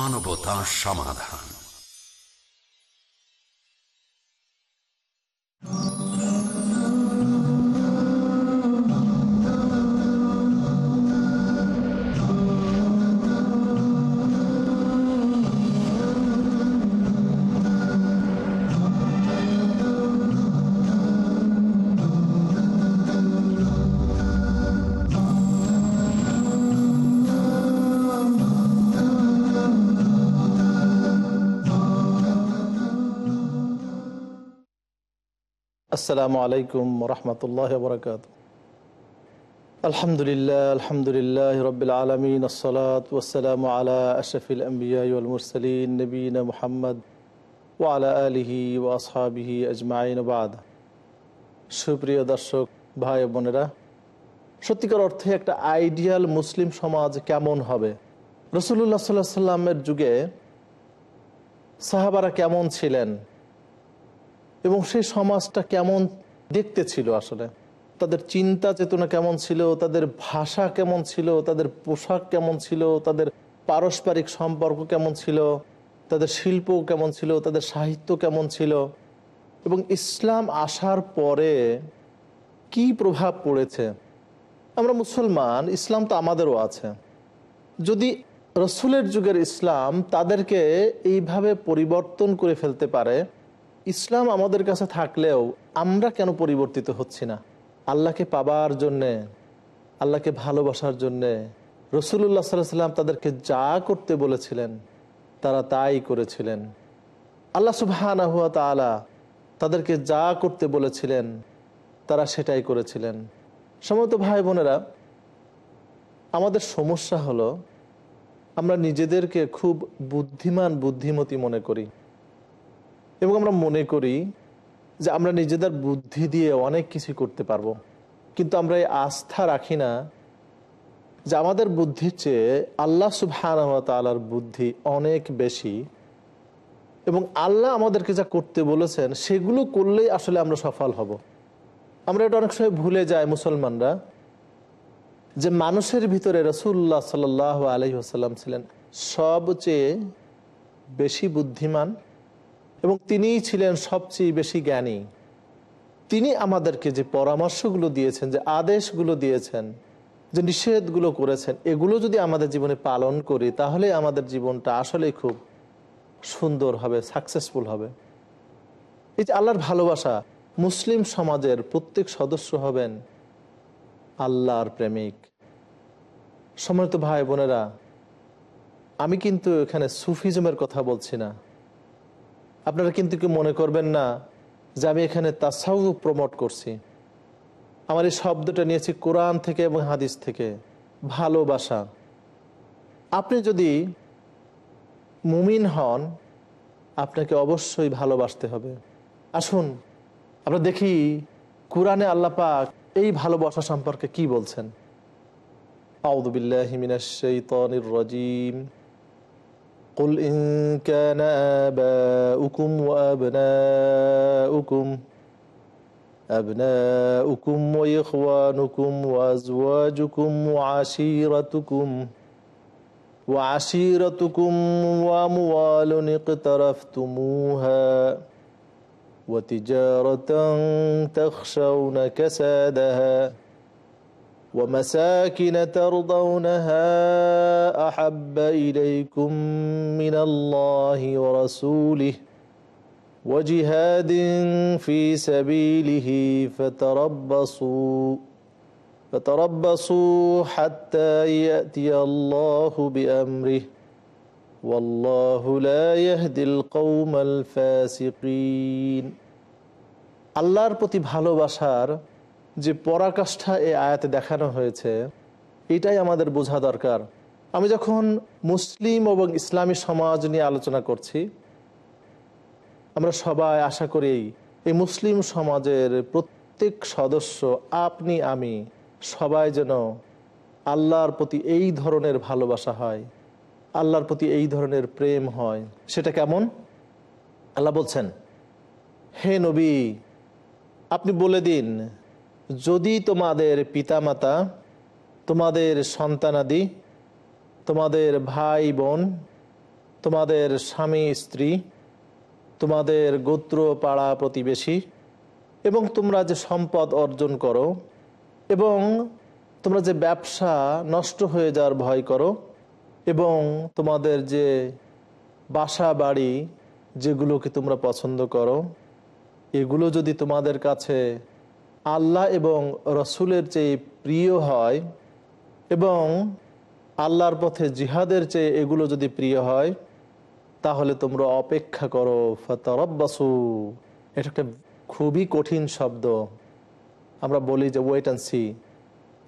মানবতা সমাধান। আসসালামু আলাইকুম রহমতুল্লাহ বরকাত আলহামদুলিল্লাহ আলহামদুলিল্লাহ রবিল আলমিন, আসসালাত ওসালাম আলা আশরফিল আম্বিয়াল মুরসলিন, নবীন মোহাম্মদ ও আলা আলিহি ও আসহাবিহি আজমাইন বাদ। সুপ্রিয় দর্শক, ভাই বোনেরা, সত্যিকার অর্থে একটা আইডিয়াল মুসলিম সমাজ কেমন হবে? রসুল্লাহ সাল্লাহ সাল্লামের যুগে সাহাবারা কেমন ছিলেন? এবং সেই সমাজটা কেমন দেখতে ছিল আসলে? তাদের চিন্তা চেতনা কেমন ছিল? তাদের ভাষা কেমন ছিল? তাদের পোশাক কেমন ছিল? তাদের পারস্পরিক সম্পর্ক কেমন ছিল? তাদের শিল্প কেমন ছিল? তাদের সাহিত্য কেমন ছিল? এবং ইসলাম আসার পরে কি প্রভাব পড়েছে? আমরা মুসলমান, ইসলাম তো আমাদেরও আছে। যদি রসুলের যুগের ইসলাম তাদেরকে এইভাবে পরিবর্তন করে ফেলতে পারে ইসলাম আমাদের কাছে থাকলেও আমরা কেন পরিবর্তিত হচ্ছি না? আল্লাহকে পাবার জন্যে, আল্লাহকে ভালোবাসার জন্যে রসুল্লাহ সাল্লাম তাদেরকে যা করতে বলেছিলেন, তারা তাই করেছিলেন। আল্লাহ সুবাহানা হুয়া তাদেরকে যা করতে বলেছিলেন, তারা সেটাই করেছিলেন। সমত ভাই বোনেরা, আমাদের সমস্যা হলো, আমরা নিজেদেরকে খুব বুদ্ধিমান বুদ্ধিমতী মনে করি। এবং আমরা মনে করি যে আমরা নিজেদের বুদ্ধি দিয়ে অনেক কিছু করতে পারব। কিন্তু আমরা এই আস্থা রাখি না যে আমাদের বুদ্ধির চেয়ে আল্লাহ সুবহানার বুদ্ধি অনেক বেশি এবং আল্লাহ আমাদেরকে যা করতে বলেছেন, সেগুলো করলেই আসলে আমরা সফল হব। আমরা এটা অনেক সময় ভুলে যাই মুসলমানরা যে মানুষের ভিতরে রসুল্লাহ সাল আলহি আসাল্লাম ছিলেন সবচেয়ে বেশি বুদ্ধিমান এবং তিনিই ছিলেন সবচেয়ে বেশি জ্ঞানী। তিনি আমাদেরকে যে পরামর্শগুলো দিয়েছেন, যে আদেশগুলো দিয়েছেন, যে নিষেধগুলো করেছেন, এগুলো যদি আমাদের জীবনে পালন করি, তাহলে আমাদের জীবনটা আসলে খুব সুন্দর হবে সাকসেসফুল হবে। এই যে আল্লাহর ভালোবাসা, মুসলিম সমাজের প্রত্যেক সদস্য হবেন আল্লাহর প্রেমিক। সম্মানিত ভাই বোনেরা, আমি কিন্তু এখানে সুফিজমের কথা বলছি না। আপনারা কিন্তু কি মনে করবেন না যে আমি এখানে তাসাউ প্রমোট করছি। আমার এই শব্দটা নিয়েছি কোরআন থেকে এবং হাদিস থেকে। ভালোবাসা আপনি যদি মুমিন হন, আপনাকে অবশ্যই ভালোবাসতে হবে। আসুন, আমরা দেখি কোরআনে আল্লাপাক এই ভালোবাসা সম্পর্কে কি বলছেন। আউদুবিল্লাহ মিনাশ শাইতানির রাজিম। قل إن كان آباؤكم وأبناؤكم أبناؤكم وإخوانكم وأزواجكم وعشيرتكم وعشيرتكم وأموال اقترفتموها وتجارة تخشون كسادها ومساكن ترضونها أحب إليكم من الله ورسوله وجهاد في سبيله فتربصوا فتربصوا حتى يأتي الله بأمره والله لا يهدي القوم الفاسقين আল্লাহর প্রতি ভালোবাসার যে পরাকাষ্ঠা এই আয়াতে দেখানো হয়েছে, এটাই আমাদের বোঝা দরকার। আমি যখন মুসলিম এবং ইসলামী সমাজ নিয়ে আলোচনা করছি, আমরা সবাই আশা করি এই মুসলিম সমাজের প্রত্যেক সদস্য, আপনি, আমি, সবাই যেন আল্লাহর প্রতি এই ধরনের ভালোবাসা হয়, আল্লাহর প্রতি এই ধরনের প্রেম হয়। সেটা কেমন? আল্লাহ বলছেন, হে নবী, আপনি বলে দিন যদি তোমাদের পিতামাতা, তোমাদের সন্তানাদি, তোমাদের ভাই বোন, তোমাদের স্বামী, স্ত্রী, তোমাদের গোত্র পাড়া প্রতিবেশী এবং তোমরা যে সম্পদ অর্জন করো এবং তোমরা যে ব্যবসা নষ্ট হয়ে যাওয়ার ভয় করো এবং তোমাদের যে বাসা বাড়ি যেগুলোকে তোমরা পছন্দ করো, এগুলো যদি তোমাদের কাছে আল্লাহ এবং রসুলের চেয়ে প্রিয় হয় এবং আল্লাহর পথে জিহাদের চেয়ে এগুলো যদি প্রিয় হয়, তাহলে তোমরা অপেক্ষা করো, ফতরব্বাসু। এটা একটা খুবই কঠিন শব্দ। আমরা বলি যে wait and see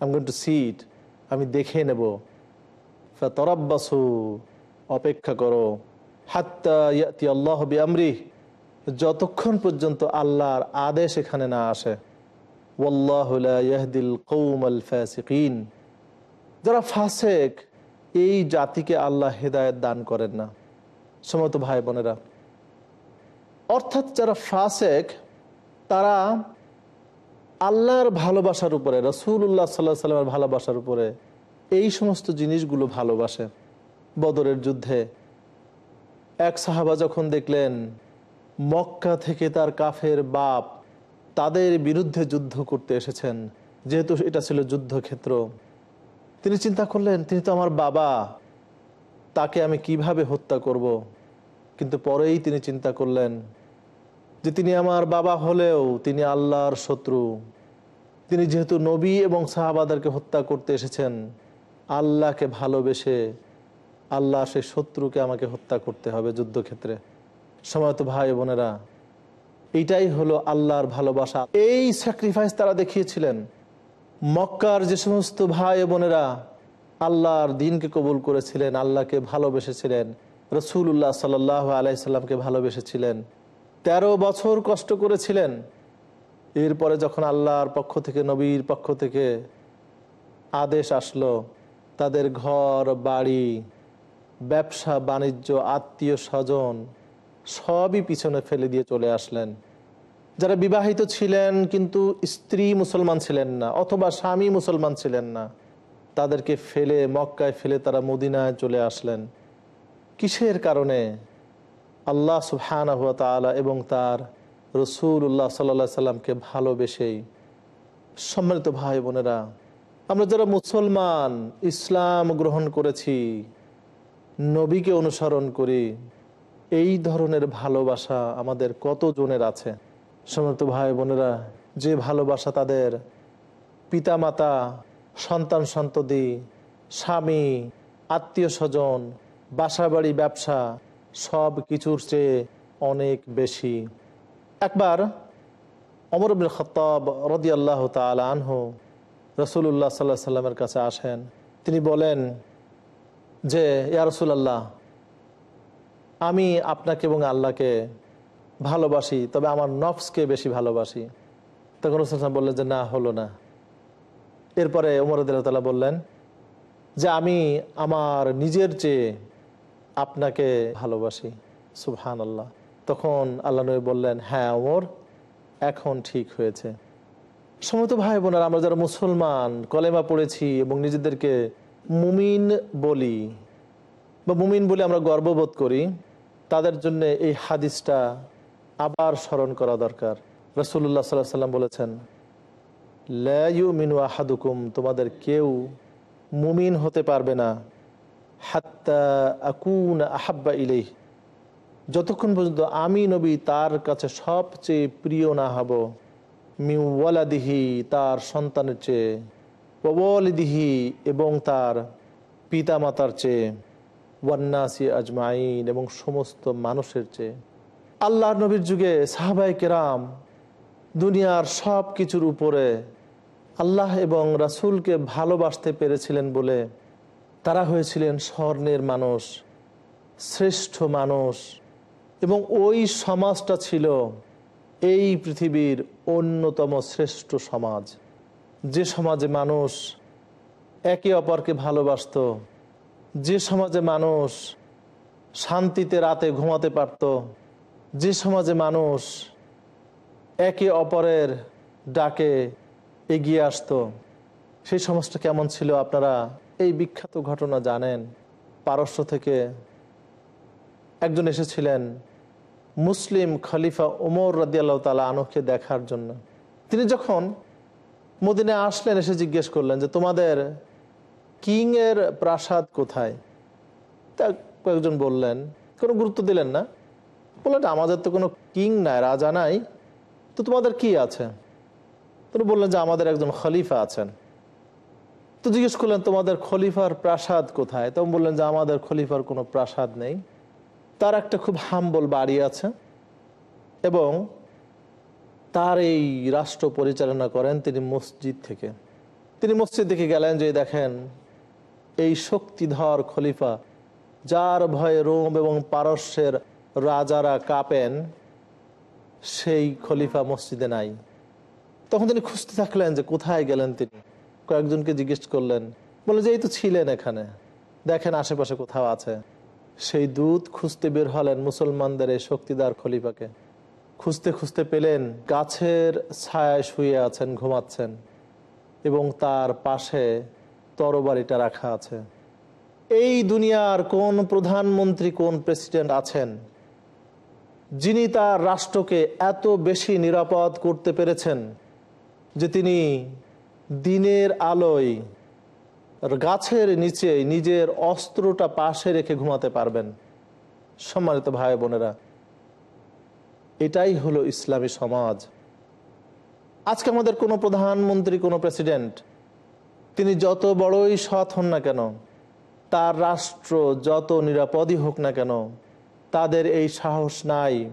I'm going to see it আমি দেখে নেব। ফতরব্বাসু, অপেক্ষা করো। হাত্তা আমরি যতক্ষণ পর্যন্ত আল্লাহর আদেশ এখানে না আসে যারা ফাসেক, এই জাতিকে আল্লাহ হেদায়ত দান করেন না। সমত ভাই বোনেরা, অর্থাৎ যারা ফাসেক, তারা আল্লাহর ভালোবাসার উপরে রসুল্লাহ সাল্লাহ সাল্লামের ভালোবাসার উপরে এই সমস্ত জিনিসগুলো ভালোবাসে। বদরের যুদ্ধে এক সাহাবা যখন দেখলেন, মক্কা থেকে তার কাফের বাপ তাদের বিরুদ্ধে যুদ্ধ করতে এসেছেন। যেহেতু এটা ছিল যুদ্ধক্ষেত্র। তিনি চিন্তা করলেন, তিনি তো আমার বাবা, তাকে আমি কীভাবে হত্যা করব। কিন্তু পরেই তিনি চিন্তা করলেন যে তিনি আমার বাবা হলেও তিনি আল্লাহর শত্রু। তিনি যেহেতু নবী এবং সাহাবাদেরকে হত্যা করতে এসেছেন, আল্লাহকে ভালোবেসে আল্লাহ সেই শত্রুকে আমাকে হত্যা করতে হবে যুদ্ধক্ষেত্রে। সময় তো ভাই বোনেরা এইটাই হলো আল্লাহর ভালোবাসা। এই স্যাক্রিফাইস তারা দেখিয়েছিলেন। মক্কার যে সমস্ত ভাই বোনেরা আল্লাহর দিনকে কবুল করেছিলেন, আল্লাহকে ভালোবেসেছিলেন রসুল্লাহ সাল আলাইসাল্লামকে ভালোবেসেছিলেন ১৩ বছর কষ্ট করেছিলেন। এরপরে যখন আল্লাহর পক্ষ থেকে, নবীর পক্ষ থেকে আদেশ আসলো, তাদের ঘর, বাড়ি, ব্যবসা, বাণিজ্য আত্মীয় স্বজন সবই পিছনে ফেলে দিয়ে চলে আসলেন। যারা বিবাহিত ছিলেন কিন্তু স্ত্রী মুসলমান ছিলেন না অথবা স্বামী মুসলমান ছিলেন না, তাদেরকে ফেলে, মক্কায় ফেলে তারা মদিনায় চলে আসলেন। কিসের কারণে? আল্লাহ সুবহানা এবং তার রসুল্লাহ সাল্লা সাল্লামকে ভালোবেসেই। সম্মানিত ভাই বোনেরা, আমরা যারা মুসলমান, ইসলাম গ্রহণ করেছি, নবীকে অনুসরণ করি এই ধরনের ভালোবাসা আমাদের কত জনের আছে? সম্মানিত ভাই বোনেরা, যে ভালোবাসা তাদের পিতামাতা, সন্তান সন্ততি, স্বামী, আত্মীয় স্বজন, বাসাবাড়ি, ব্যবসা, সব কিছুর চেয়ে অনেক বেশি। একবার অমর খত্তাব রদি আল্লাহ তালা আনহু রসুল্লাহ সাল্লাহ সাল্লামের কাছে আসেন। তিনি বলেন যে, ইয়া রসুলাল্লাহ আমি আপনাকে এবং আল্লাহকে ভালোবাসি, তবে আমার নফসকে বেশি ভালোবাসি। তখন রসুলাম বললেন যে, না, হলো না। এরপরে উমরদুল্লাহ বললেন যে, আমি আমার নিজের চেয়ে আপনাকে ভালোবাসি। সুবহান আল্লাহ তখন আল্লাহ নবী বললেন হ্যাঁ ওমর এখন ঠিক হয়েছে। সমত ভাই বোনেরা আমরা যারা মুসলমান, কলেমা পড়েছি এবং নিজেদেরকে মুমিন বলি বা মুমিন বলে আমরা গর্ববোধ করি তাদের জন্য এই হাদিসটা আবার স্মরণ করা দরকার। রসুল্লাহ সাল্লাহ সাল্লাম বলেছেন লাইউ মিনু আহাদুকুম, তোমাদের কেউ মুমিন হতে পারবে না, হাত্তা আকুন আহাব্বা ইলেহ যতক্ষণ পর্যন্ত আমি নবী, তার কাছে সবচেয়ে প্রিয় না হব মিউওয়ালাদিহি তার সন্তানের চেয়ে ওয়ালিদিহি এবং তার পিতামাতার চেয়ে। ওয়ান্নাসি আজমাইন এবং সমস্ত মানুষের চেয়ে। আল্লাহ নবীর যুগে সাহাবাই কেরাম দুনিয়ার সব কিছুর উপরে আল্লাহ এবং রাসুলকে ভালোবাসতে পেরেছিলেন বলে তারা হয়েছিলেন স্বর্ণের মানুষ, শ্রেষ্ঠ মানুষ এবং ওই সমাজটা ছিল এই পৃথিবীর অন্যতম শ্রেষ্ঠ সমাজ। যে সমাজে মানুষ একে অপরকে ভালোবাসত যে সমাজে মানুষ শান্তিতে রাতে ঘুমাতে পারত, যে সমাজে মানুষ একে অপরের ডাকে এগিয়ে আসতো, সেই সমাজটা কেমন ছিল আপনারা এই বিখ্যাত ঘটনা জানেন? পারস্য থেকে একজন এসেছিলেন মুসলিম খলিফা ওমর রাদিয়াল্লাহ তালা আনুকে দেখার জন্য। তিনি যখন মদিনে আসলেন, এসে জিজ্ঞেস করলেন যে, তোমাদের কিংয়ের প্রাসাদ কোথায়? তা কয়েকজন বললেন, কোনো গুরুত্ব দিলেন না। বললেন, আমাদের তো কোনো কিং নাই, রাজা নাই। তো তোমাদের কি আছে? তিনি বললেন যে, আমাদের একজন খলিফা আছেন। তো জিজ্ঞেস করলেন, তোমাদের খলিফার প্রাসাদ কোথায়? তখন বললেন যে, আমাদের খলিফার কোনো প্রাসাদ নেই। তার একটা খুব হাম্বল বাড়ি আছে এবং তার এই রাষ্ট্র পরিচালনা করেন তিনি মসজিদ থেকে। তিনি মসজিদ থেকে গেলেন যে, দেখেন এই শক্তিধর খলিফা, যার ভয়ে রোম এবং পারস্যের রাজারা কাঁপেন, সেই খলিফা মসজিদে নাই। তখন তিনি খুঁজতে থাকলেন যে কোথায় গেলেন তিনি। কয়েকজনকে জিজ্ঞেস করলেন, বলে যে এই তো ছিলেন এখানে, দেখেন আশেপাশে কোথাও আছে। সেই দূত খুঁজতে বের হলেন মুসলমানদের এই শক্তিদার খলিফাকে। খুঁজতে খুঁজতে পেলেন, গাছের ছায়ায় শুয়ে আছেন, ঘুমাচ্ছেন এবং তার পাশে তরবারিটা রাখা আছে। এই দুনিয়ার কোন প্রধানমন্ত্রী, কোন প্রেসিডেন্ট আছেন যিনি তার রাষ্ট্রকে এত বেশি নিরাপদ করতে পেরেছেন যে তিনি দিনের আলোয় গাছের নিচে নিজের অস্ত্রটা পাশে রেখে ঘুমাতে পারবেন। সম্মানিত ভাই বোনেরা, এটাই হলো ইসলামী সমাজ। আজকে আমাদের কোনো প্রধানমন্ত্রী, কোনো প্রেসিডেন্ট তিনি যত বড়ই সৎ হন না কেন, তার রাষ্ট্র যত নিরাপদই হোক না কেন, তাদের এই সাহস নাই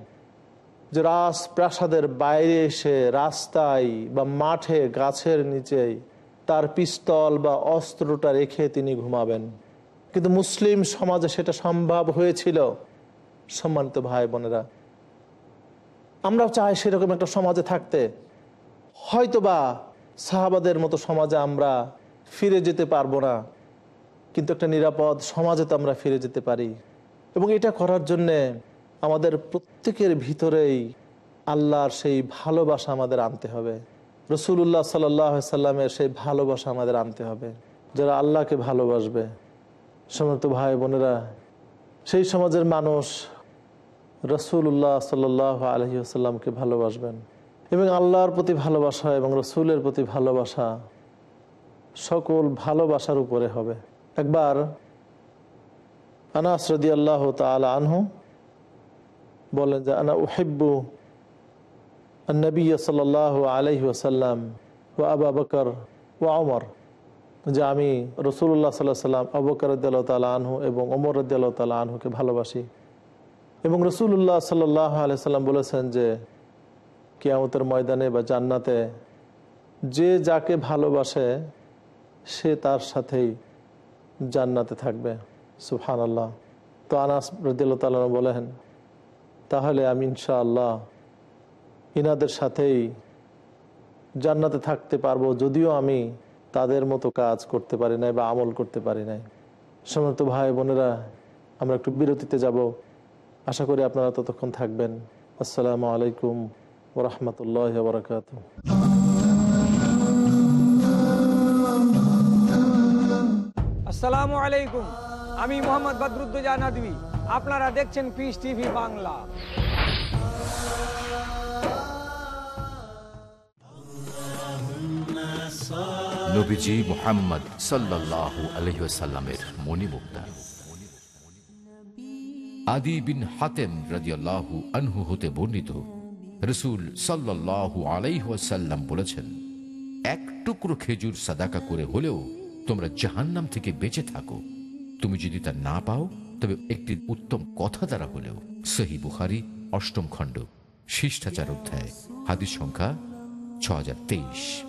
যে রাজপ্রাসাদের বাইরে এসে রাস্তায় বা মাঠে গাছের নিচে তার পিস্তল বা অস্ত্রটা রেখে তিনি ঘুমাবেন। কিন্তু মুসলিম সমাজে সেটা সম্ভব হয়েছিল, সম্মানিত ভাই বোনেরা। আমরাও চাই সেরকম একটা সমাজে থাকতে। হয়তোবা সাহাবাদের মতো সমাজে আমরা ফিরে যেতে পারব না। কিন্তু একটা নিরাপদ সমাজে তো আমরা ফিরে যেতে পারি। এবং এটা করার জন্যে আমাদের প্রত্যেকের ভিতরেই আল্লাহর সেই ভালোবাসা আমাদের আনতে হবে। রসুল্লাহ সাল্লামের সেই ভালোবাসা আমাদের আনতে হবে। যারা আল্লাহকে ভালোবাসবে। সমস্ত ভাই বোনেরা, সেই সমাজের মানুষ রসুল্লাহ সাল্লাহ আলহি আসাল্লামকে ভালোবাসবেন। এবং আল্লাহর প্রতি ভালোবাসা এবং রসুলের প্রতি ভালোবাসা সকল ভালোবাসার উপরে হবে। একবার আনাস রদি আল্লাহ আনহু বলেন যে, আনা উহেব্বু নবী সাল আলহি ওসাল্লাম ও আবা বকর ও অমর যে, আমি রসুল্লাহ সাল্লাহ সাল্লাম আবকর রদ্দাল্লাহ তালা আনহু এবং ওমর রদ্দাল্লাহ তালা আনহুকে ভালোবাসি। এবং রসুল্লাহ সাল্লাহ আলাইসাল্লাম বলেছেন যে, কেয়ামতের ময়দানে বা জান্নাতে যে যাকে ভালোবাসে সে তার সাথেই জান্নাতে থাকবে। সুফান আল্লাহ তো আনাস রদিল্লা বলেন, তাহলে আমি ইনশাআল্লাহ ইনাদের সাথেই জান্নাতে থাকতে পারব, যদিও আমি তাদের মতো কাজ করতে পারি নাই বা আমল করতে পারি নাই। সমস্ত ভাই বোনেরা, আমরা একটু বিরতিতে যাব। আশা করি আপনারা ততক্ষণ থাকবেন। আসসালামু আলাইকুম ওরহমতুল্লাহ বরকাত আসসালামু আলাইকুম। আমি মোহাম্মদ বদরুদ্দোজা নদী আপনারা দেখছেন পিস টিভি বাংলা। নবীজি মোহাম্মদ মণিমুক্তা। আদি বিন আনহু রসুল সাল্লাল্লাহু বলেছেন, এক টুকরো খেজুর সাদাকা করে হলেও তোমরা জাহান্নাম থেকে বেঁচে থাকো। তুমি যদি তা না পাও, তবে একটি উত্তম কথা দ্বারা হলেও। সহি বুহারি অষ্টম খণ্ড, শিষ্টাচার অধ্যায়, হাদিস সংখ্যা ছ হাজার তেইশ।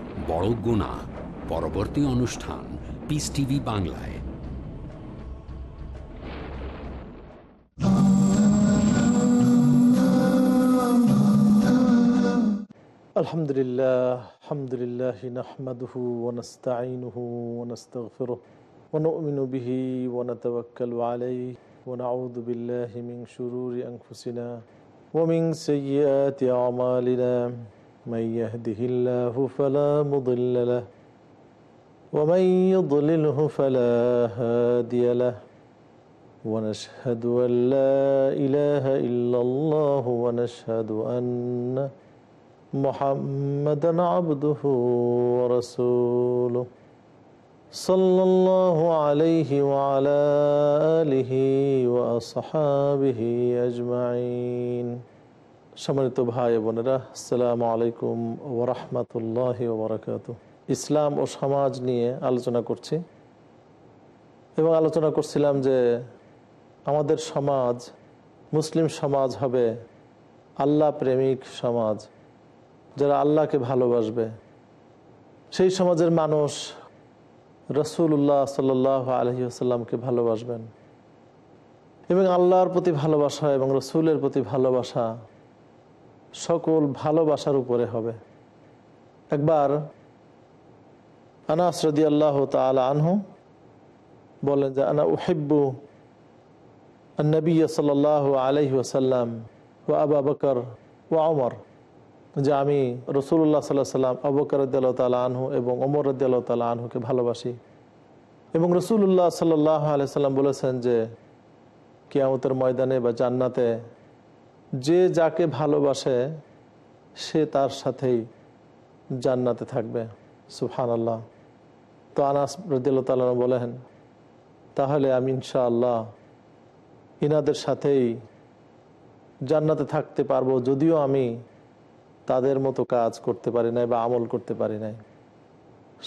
বড় গুণা পরবর্তী অনুষ্ঠান পিস টিভি বাংলায় الحمد لله الحمد لله نحمده ونستعينه ونستغفره ونؤمن به ونتوكل عليه ونعوذ بالله من شرور أنفسنا ومن سيئات أعمالنا من يهده الله فلا مضل له ومن يضلله فلا هادي له. ونشهد أن لا إله إلا الله ونشهد أن محمدا عبده ورسوله. صلى الله عليه وعلى آله وأصحابه أجمعين. সম্মানিত ভাই বোনেরা, আসসালামু আলাইকুম ওরহমতুল্লাহ ওবরাকাত ইসলাম ও সমাজ নিয়ে আলোচনা করছি। এবং আলোচনা করছিলাম যে আমাদের সমাজ, মুসলিম সমাজ হবে আল্লাহ প্রেমিক সমাজ, যারা আল্লাহকে ভালোবাসবে। সেই সমাজের মানুষ রসুল্লাহ সাল আলহি আসাল্লামকে ভালোবাসবেন। এবং আল্লাহর প্রতি ভালোবাসা এবং রসুলের প্রতি ভালোবাসা সকল ভালোবাসার উপরে হবে। একবার আনাস রদি আল্লাহ আনহু বলেন যে, আনা উহেব্বু নবী সাল আলহি আসাল্লাম ও আবা বকর ও আমর যে, আমি রসুল্লাহ সাল্লাহ সাল্লাম আবকর তালা আনহু এবং ওমর রদ্দাল্লাহ তালা আনহুকে ভালোবাসি। এবং রসুল্লাহ সাল্লাহ আলাইসাল্লাম বলেছেন যে, কেয়ামতের ময়দানে বা জান্নাতে যে যাকে ভালোবাসে, সে তার সাথেই জান্নাতে থাকবে। সুফান আল্লাহ তো আনাস রদ্দাল্লাহ তালা বলেন, তাহলে আমি ইনশাআল্লাহ ইনাদের সাথেই জান্নাতে থাকতে পারব, যদিও আমি তাদের মতো কাজ করতে পারি নাই বা আমল করতে পারি নাই।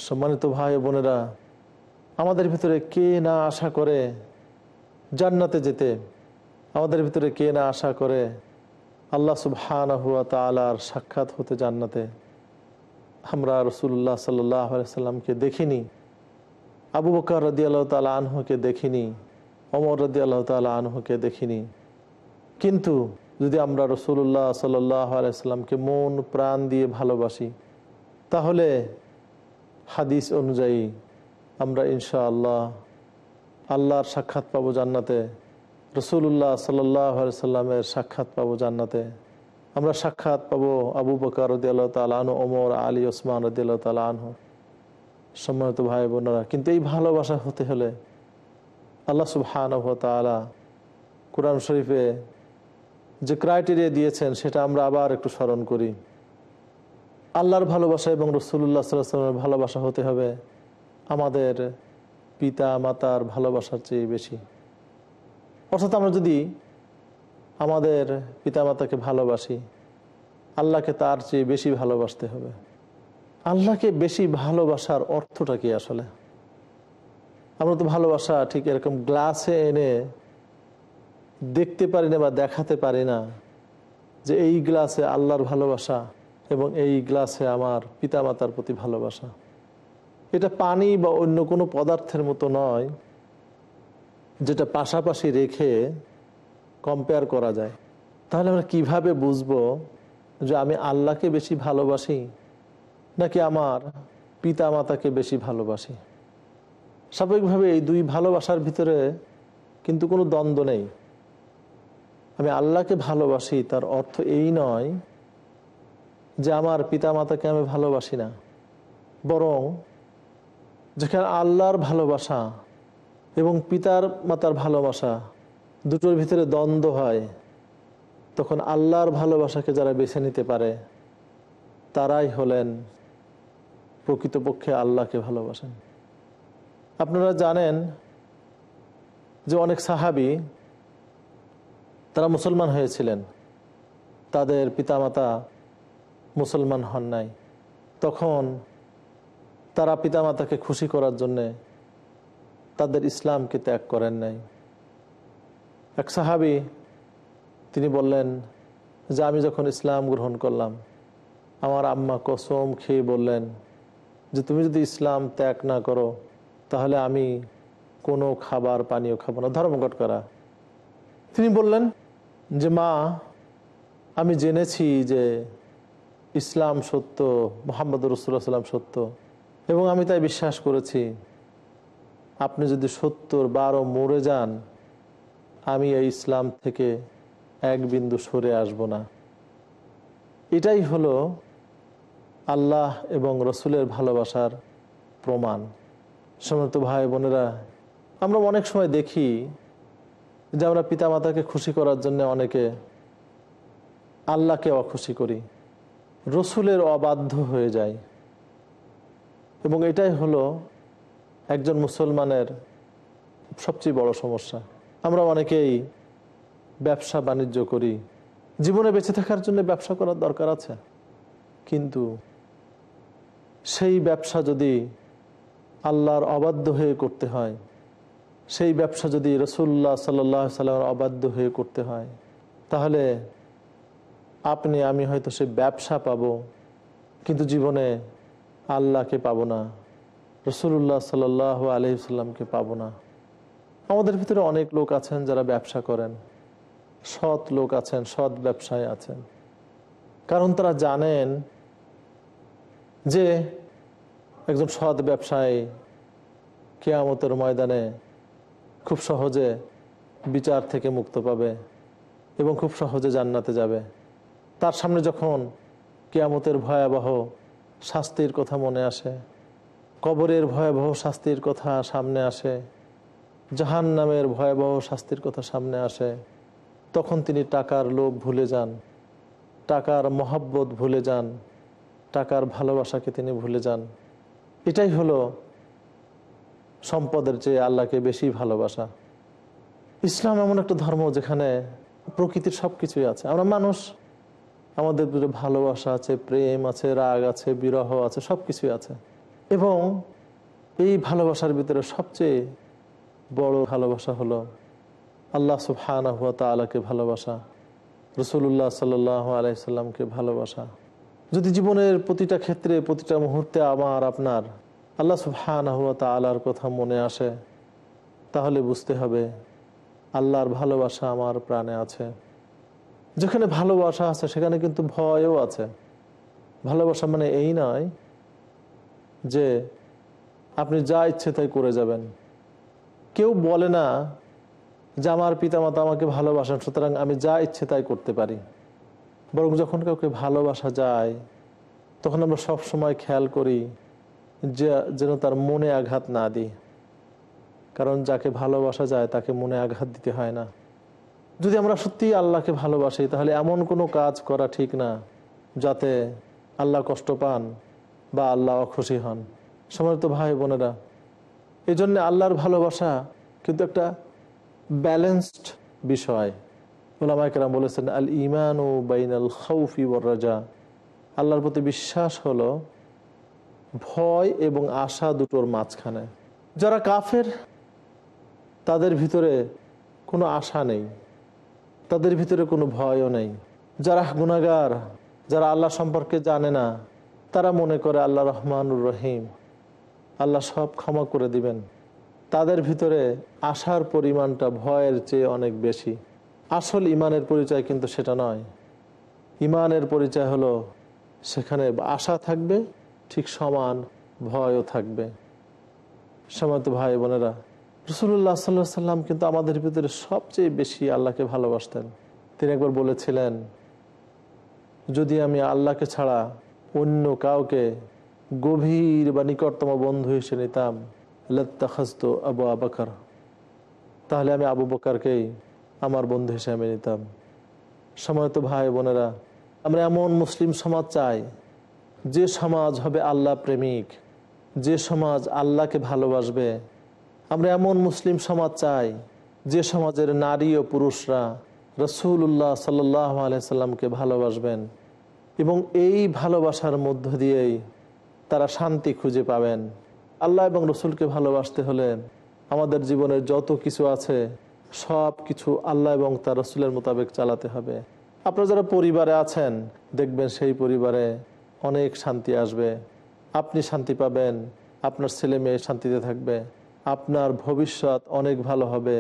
সম্মানিত ভাই বোনেরা, আমাদের ভিতরে কে না আশা করে জান্নাতে যেতে? আমাদের ভিতরে কে না আশা করে আল্লাহ সুবহান হুয়া তালার সাক্ষাৎ হতে জান্নাতে আমরা রসুল্লাহ সাল্লাহ সাল্লামকে দেখিনি, আবু বকর রদি আল্লাহ তালা আনহুকে দেখিনি অমর রদি আল্লাহ তালা আনহুকে দেখিনি। কিন্তু যদি আমরা রসুল্লাহ সাল্লামকে মন, প্রাণ দিয়ে ভালোবাসি, তাহলে হাদিস অনুযায়ী আমরা ইনশা আল্লাহ আল্লাহর সাক্ষাৎ পাবো জান্নাতে। রসুল্লাহ সাল্লাহ সাল্লামের সাক্ষাৎ পাবো জান্নাতে। আমরা সাক্ষাৎ পাবো আবু বকর রদিয়াল্লাহ ওমর, আলী, ওসমান রদিয়াল্লাহ তালু সম্মানিত ভাই বোনেরা, কিন্তু এই ভালোবাসা হতে হলে আল্লাহ সুবহান তালা কোরআন শরীফে যে ক্রাইটেরিয়া দিয়েছেন, সেটা আমরা আবার একটু স্মরণ করি। আল্লাহর ভালোবাসা এবং রসুল্লাহ সাল্লামের ভালোবাসা হতে হবে আমাদের পিতা মাতার ভালোবাসার চেয়ে বেশি। অর্থাৎ আমরা যদি আমাদের পিতা মাতাকে ভালোবাসি, আল্লাহকে তার চেয়ে বেশি ভালোবাসতে হবে। আল্লাহকে বেশি ভালোবাসার অর্থটা কি আসলে? আমরা তো ভালোবাসা ঠিক এরকম গ্লাসে এনে দেখতে পারি না বা দেখাতে পারি না যে এই গ্লাসে আল্লাহর ভালোবাসা এবং এই গ্লাসে আমার পিতামাতার প্রতি ভালোবাসা। এটা পানি বা অন্য কোনো পদার্থের মতো নয়। যেটা পাশাপাশি রেখে কম্পেয়ার করা যায়, তাহলে আমরা কীভাবে বুঝব যে আমি আল্লাহকে বেশি ভালোবাসি নাকি আমার পিতা মাতাকে বেশি ভালোবাসি? স্বাভাবিকভাবে এই দুই ভালোবাসার ভিতরে কিন্তু কোনো দ্বন্দ্ব নেই। আমি আল্লাহকে ভালোবাসি, তার অর্থ এই নয় যে আমার পিতা মাতাকে আমি ভালোবাসি না, বরং যেখানে আল্লাহর ভালোবাসা এবং পিতার মাতার ভালোবাসা দুটোর ভিতরে দ্বন্দ্ব হয়, তখন আল্লাহর ভালোবাসাকে যারা বেছে নিতে পারে, তারাই হলেন প্রকৃতপক্ষে আল্লাহকে ভালোবাসেন। আপনারা জানেন যে অনেক সাহাবি তারা মুসলমান হয়েছিলেন, তাদের পিতামাতা মুসলমান হন নাই। তখন তারা পিতামাতাকে খুশি করার জন্যে তাদের ইসলামকে ত্যাগ করেন নাই। এক সাহাবি, তিনি বললেন, যে আমি যখন ইসলাম গ্রহণ করলাম, আমার আম্মা কসম খেয়ে বললেন যে, তুমি যদি ইসলাম ত্যাগ না করো, তাহলে আমি কোনো খাবার পানীয় খাব না। ধর্মঘট করা। তিনি বললেন যে, মা, আমি জেনেছি যে ইসলাম সত্য মোহাম্মদ রসুল্লাহ সাল্লাম সত্য এবং আমি তাই বিশ্বাস করেছি। আপনি যদি সত্তর বারো মরে যান, আমি এই ইসলাম থেকে এক বিন্দু সরে আসব না। এটাই হলো আল্লাহ এবং রসুলের ভালোবাসার প্রমাণ। সমস্ত ভাই বোনেরা, আমরা অনেক সময় দেখি যে আমরা পিতামাতাকে খুশি করার জন্য অনেকে আল্লাহকে অখুশি করি, রসুলের অবাধ্য হয়ে যায় এবং এটাই হলো একজন মুসলমানের সবচেয়ে বড় সমস্যা। আমরা অনেকেই ব্যবসা বাণিজ্য করি। জীবনে বেঁচে থাকার জন্য ব্যবসা করার দরকার আছে। কিন্তু সেই ব্যবসা যদি আল্লাহর অবাধ্য হয়ে করতে হয়, সেই ব্যবসা যদি রসুল্লাহ সাল্লাহ সাল্লামের অবাধ্য হয়ে করতে হয়, তাহলে আপনি, আমি হয়তো সে ব্যবসা পাব, কিন্তু জীবনে আল্লাহকে পাবো না। রসুল্লাহ সাল আলহিসাল্লামকে পাবো না। আমাদের ভিতরে অনেক লোক আছেন যারা ব্যবসা করেন। সৎ লোক আছেন, সৎ ব্যবসায় আছেন। কারণ তারা জানেন যে একজন সৎ ব্যবসায়ী কেয়ামতের ময়দানে খুব সহজে বিচার থেকে মুক্ত পাবে এবং খুব সহজে জান্নাতে যাবে। তার সামনে যখন কেয়ামতের ভয়াবহ শাস্তির কথা মনে আসে কবরের ভয়াবহ শাস্তির কথা সামনে আসে জাহান নামের ভয়াবহ শাস্তির কথা সামনে আসে, তখন তিনি টাকার লোভ ভুলে যান, টাকার মহাব্বত ভুলে যান, টাকার ভালোবাসাকে তিনি ভুলে যান। এটাই হলো সম্পদের চেয়ে আল্লাহকে বেশি ভালোবাসা। ইসলাম এমন একটা ধর্ম যেখানে প্রকৃতির সব কিছুই আছে। আমরা মানুষ, আমাদের ভালোবাসা আছে, প্রেম আছে, রাগ আছে, বিরহ আছে সব কিছুই আছে। এবং এই ভালোবাসার ভিতরে সবচেয়ে বড় ভালোবাসা হলো আল্লাহ সুবহানা হুয়া তালাকে ভালোবাসা রসুল্লাহ সাল আলাইসাল্লামকে ভালোবাসা। যদি জীবনের প্রতিটা ক্ষেত্রে, প্রতিটা মুহূর্তে আমার, আপনার আল্লাহ সুবহানা হুয়া তালার কথা মনে আসে, তাহলে বুঝতে হবে আল্লাহর ভালোবাসা আমার প্রাণে আছে। যেখানে ভালোবাসা আছে, সেখানে কিন্তু ভয়ও আছে। ভালোবাসা মানে এই নয় যে আপনি যা ইচ্ছে তাই করে যাবেন। কেউ বলে না যে আমার পিতামাতা আমাকে ভালোবাসেন, সুতরাং আমি যা ইচ্ছে তাই করতে পারি। বরং যখন কাউকে ভালোবাসা যায়, তখন আমরা সব সময় খেয়াল করি যে, যেন তার মনে আঘাত না দিই। কারণ যাকে ভালোবাসা যায়, তাকে মনে আঘাত দিতে হয় না। যদি আমরা সত্যিই আল্লাহকে ভালোবাসি, তাহলে এমন কোনো কাজ করা ঠিক না, যাতে আল্লাহ কষ্ট পান। বা আল্লাহ খুশি হন। সময় ভাই বোনেরা এই জন্যে আল্লাহর ভালোবাসা কিন্তু একটা ব্যালেন্সড বিষয়। ওলামাইকেরাম বলেছেন আল ইমান ও বাইন আল খৌফি রাজা আল্লাহর প্রতি বিশ্বাস হলো ভয় এবং আশা দুটোর মাঝখানে। যারা কাফের, তাদের ভিতরে কোনো আশা নেই, তাদের ভিতরে কোনো ভয়ও নেই। যারা গুণাগার যারা আল্লাহ সম্পর্কে জানে না তারা মনে করে আল্লাহ রহমানুর রহিম। আল্লাহ সব ক্ষমা করে দিবেন। তাদের ভিতরে আশার পরিমাণটা ভয়ের চেয়ে অনেক বেশি। আসল ইমানের পরিচয় কিন্তু সেটা নয়। ইমানের পরিচয় হলো সেখানে আশা থাকবে, ঠিক সমান ভয়ও থাকবে। সমাত ভাই বোনেরা রসুল্লাহ সাল্লাহ সাল্লাম কিন্তু আমাদের ভিতরে সবচেয়ে বেশি আল্লাহকে ভালোবাসতেন। তিনি একবার বলেছিলেন, যদি আমি আল্লাহকে ছাড়া অন্য কাউকে গভীর বা নিকটতম বন্ধু হিসেবে নিতাম। লত্তাখাস্ত আবু আবাকার। তাহলে আমি আবু বকারকেই আমার বন্ধু হিসেবে নিতাম। সময়ত ভাই বোনেরা, আমরা এমন মুসলিম সমাজ চাই, যে সমাজ হবে আল্লাহ প্রেমিক, যে সমাজ আল্লাহকে ভালোবাসবে। আমরা এমন মুসলিম সমাজ চাই, যে সমাজের নারী ও পুরুষরা রসুল্লাহ সাল্লাহ আলাইসাল্লামকে ভালোবাসবেন। এবং এই ভালোবাসার মধ্য দিয়েই তারা শান্তি খুঁজে পাবেন। আল্লাহ এবং রসুলকে ভালোবাসতে হলে আমাদের জীবনের যত কিছু আছে, সব কিছু আল্লাহ এবং তার রসুলের মোতাবেক চালাতে হবে। আপনারা যারা পরিবারে আছেন, দেখবেন সেই পরিবারে অনেক শান্তি আসবে। আপনি শান্তি পাবেন, আপনার ছেলে মেয়ে শান্তিতে থাকবে, আপনার ভবিষ্যৎ অনেক ভালো হবে,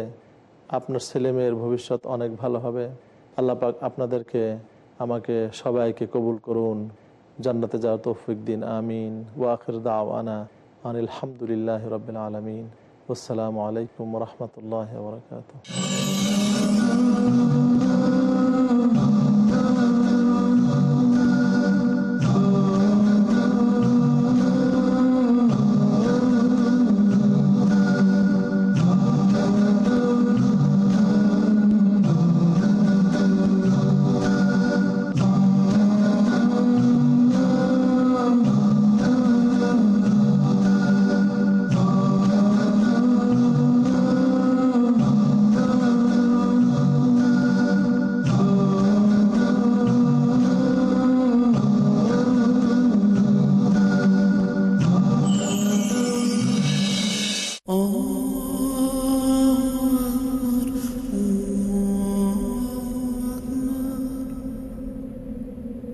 আপনার ছেলে মেয়ের ভবিষ্যৎ অনেক ভালো হবে। আল্লাহ পাক আপনাদেরকে আমাকে সবাইকে কবুল করুন। জান্নাতে যাওয়া তৌফিক দিন, আমিন। ওয়াখির দাওয়ানা আনিল হামদুলিল্লাহ রবিল আলমিন। আসসালামু আলাইকুম রহমতুল্লাহ বরকাত